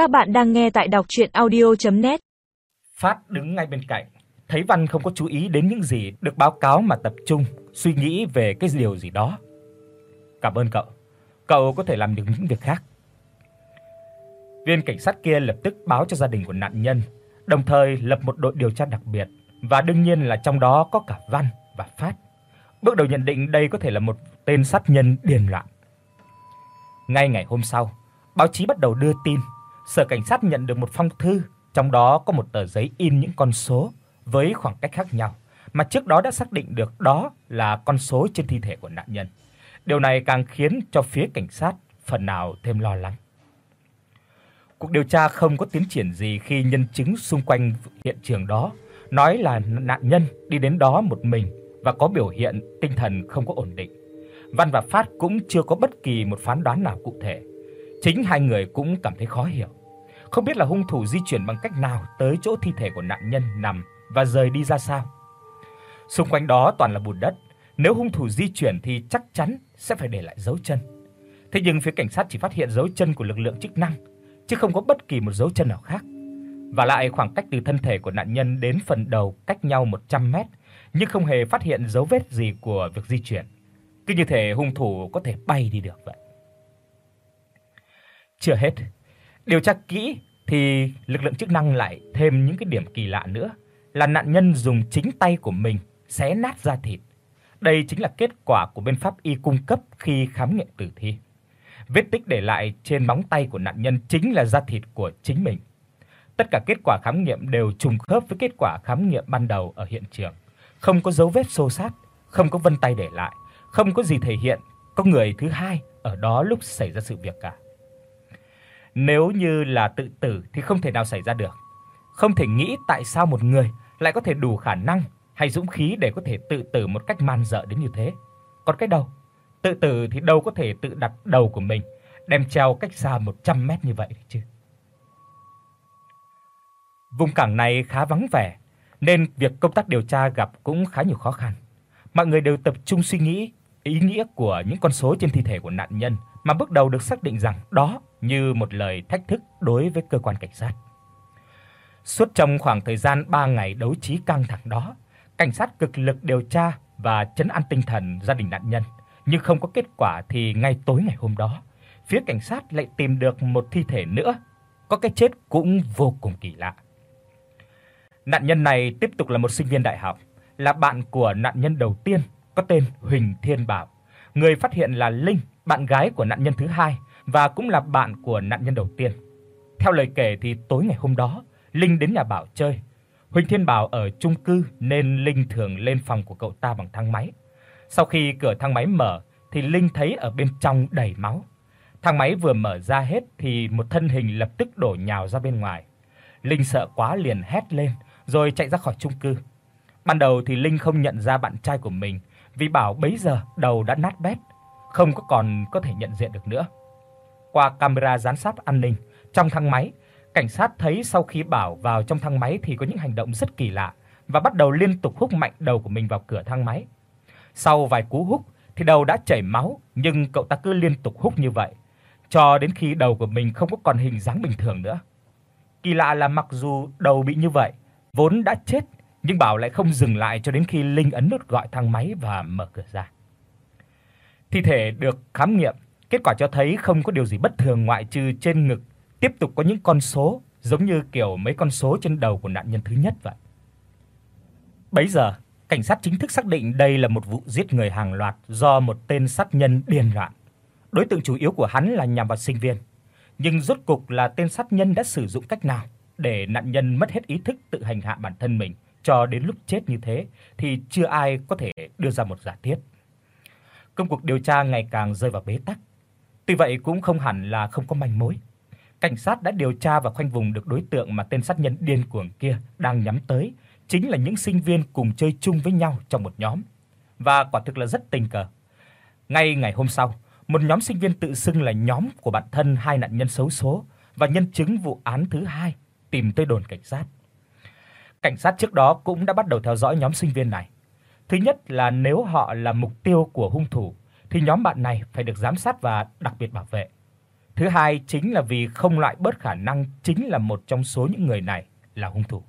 Các bạn đang nghe tại đọc audio net Phát đứng ngay bên cạnh, thấy Văn không có chú ý đến những gì được báo cáo mà tập trung suy nghĩ về cái điều gì đó. "Cảm ơn cậu. Cậu có thể làm được những việc khác." Viên cảnh sát kia lập tức báo cho gia đình của nạn nhân, đồng thời lập một đội điều tra đặc biệt và đương nhiên là trong đó có cả Văn và Phát. Bước đầu nhận định đây có thể là một tên sát nhân điên loạn. Ngay ngày hôm sau, báo chí bắt đầu đưa tin, sở cảnh sát nhận được một phong thư, trong đó có một tờ giấy in những con số với khoảng cách khác nhau, mà trước đó đã xác định được đó là con số trên thi thể của nạn nhân. Điều này càng khiến cho phía cảnh sát phần nào thêm lo lắng. Cuộc điều tra không có tiến triển gì khi nhân chứng xung quanh hiện trường đó nói là nạn nhân đi đến đó một mình và có biểu hiện tinh thần không có ổn định. Văn và Phát cũng chưa có bất kỳ một phán đoán nào cụ thể. Chính hai người cũng cảm thấy khó hiểu. Không biết là hung thủ di chuyển bằng cách nào tới chỗ thi thể của nạn nhân nằm và rời đi ra sao. Xung quanh đó toàn là bùn đất, nếu hung thủ di chuyển thì chắc chắn sẽ phải để lại dấu chân. Thế nhưng phía cảnh sát chỉ phát hiện dấu chân của lực lượng chức năng, chứ không có bất kỳ một dấu chân nào khác. Và lại khoảng cách từ thân thể của nạn nhân đến phần đầu cách nhau 100 mét, nhưng không hề phát hiện dấu vết gì của việc di chuyển. Cứ như thể hung thủ có thể bay đi được vậy. Chưa hết, điều tra kỹ thì lực lượng chức năng lại thêm những cái điểm kỳ lạ nữa, là nạn nhân dùng chính tay của mình xé nát da thịt. Đây chính là kết quả của bên pháp y cung cấp khi khám nghiệm tử thi. Vết tích để lại trên móng tay của nạn nhân chính là da thịt của chính mình. Tất cả kết quả khám nghiệm đều trùng khớp với kết quả khám nghiệm ban đầu ở hiện trường, không có dấu vết xô xát, không có vân tay để lại, không có gì thể hiện có người thứ hai ở đó lúc xảy ra sự việc cả. Nếu như là tự tử thì không thể nào xảy ra được. Không thể nghĩ tại sao một người lại có thể đủ khả năng hay dũng khí để có thể tự tử một cách man dợ đến như thế. Còn cái đầu, tự tử thì đâu có thể tự đặt đầu của mình đem treo cách xa 100 mét như vậy chứ. Vùng cảng này khá vắng vẻ, nên việc công tác điều tra gặp cũng khá nhiều khó khăn. Mọi người đều tập trung suy nghĩ ý nghĩa của những con số trên thi thể của nạn nhân mà bước đầu được xác định rằng đó như một lời thách thức đối với cơ quan cảnh sát. Suốt trong khoảng thời gian 3 ngày đấu trí căng thẳng đó, cảnh sát cực lực điều tra và trấn an tinh thần gia đình nạn nhân, nhưng không có kết quả thì ngay tối ngày hôm đó, phía cảnh sát lại tìm được một thi thể nữa, có cái chết cũng vô cùng kỳ lạ. Nạn nhân này tiếp tục là một sinh viên đại học, là bạn của nạn nhân đầu tiên, có tên Huỳnh Thiên Bảo. Người phát hiện là Linh, bạn gái của nạn nhân thứ hai và cũng là bạn của nạn nhân đầu tiên. Theo lời kể thì tối ngày hôm đó, Linh đến nhà Bảo chơi. Huỳnh Thiên Bảo ở chung cư nên Linh thường lên phòng của cậu ta bằng thang máy. Sau khi cửa thang máy mở thì Linh thấy ở bên trong đầy máu. Thang máy vừa mở ra hết thì một thân hình lập tức đổ nhào ra bên ngoài. Linh sợ quá liền hét lên rồi chạy ra khỏi chung cư. Ban đầu thì Linh không nhận ra bạn trai của mình vì Bảo bấy giờ đầu đã nát bét, không có còn có thể nhận diện được nữa. Qua camera giám sát an ninh trong thang máy, cảnh sát thấy sau khi Bảo vào trong thang máy thì có những hành động rất kỳ lạ và bắt đầu liên tục húc mạnh đầu của mình vào cửa thang máy. Sau vài cú húc thì đầu đã chảy máu, nhưng cậu ta cứ liên tục húc như vậy cho đến khi đầu của mình không có còn hình dáng bình thường nữa. Kỳ lạ là mặc dù đầu bị như vậy, vốn đã chết, nhưng Bảo lại không dừng lại cho đến khi Linh ấn nút gọi thang máy và mở cửa ra. Thi thể được khám nghiệm, kết quả cho thấy không có điều gì bất thường ngoại trừ trên ngực tiếp tục có những con số giống như kiểu mấy con số trên đầu của nạn nhân thứ nhất vậy. Bấy giờ, cảnh sát chính thức xác định đây là một vụ giết người hàng loạt do một tên sát nhân điên loạn. Đối tượng chủ yếu của hắn là nhằm vào sinh viên, nhưng rốt cục là tên sát nhân đã sử dụng cách nào để nạn nhân mất hết ý thức tự hành hạ bản thân mình cho đến lúc chết như thế thì chưa ai có thể đưa ra một giả thiết. Công cuộc điều tra ngày càng rơi vào bế tắc. Tuy vậy cũng không hẳn là không có manh mối. Cảnh sát đã điều tra và khoanh vùng được đối tượng mà tên sát nhân điên cuồng kia đang nhắm tới, chính là những sinh viên cùng chơi chung với nhau trong một nhóm. Và quả thực là rất tình cờ. Ngay ngày hôm sau, một nhóm sinh viên tự xưng là nhóm của bạn thân hai nạn nhân xấu số và nhân chứng vụ án thứ hai tìm tới đồn cảnh sát. Cảnh sát trước đó cũng đã bắt đầu theo dõi nhóm sinh viên này. Thứ nhất là nếu họ là mục tiêu của hung thủ thì nhóm bạn này phải được giám sát và đặc biệt bảo vệ. Thứ hai chính là vì không loại bớt khả năng chính là một trong số những người này là hung thủ.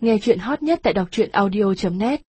Nghe truyện hot nhất tại doctruyenaudio.net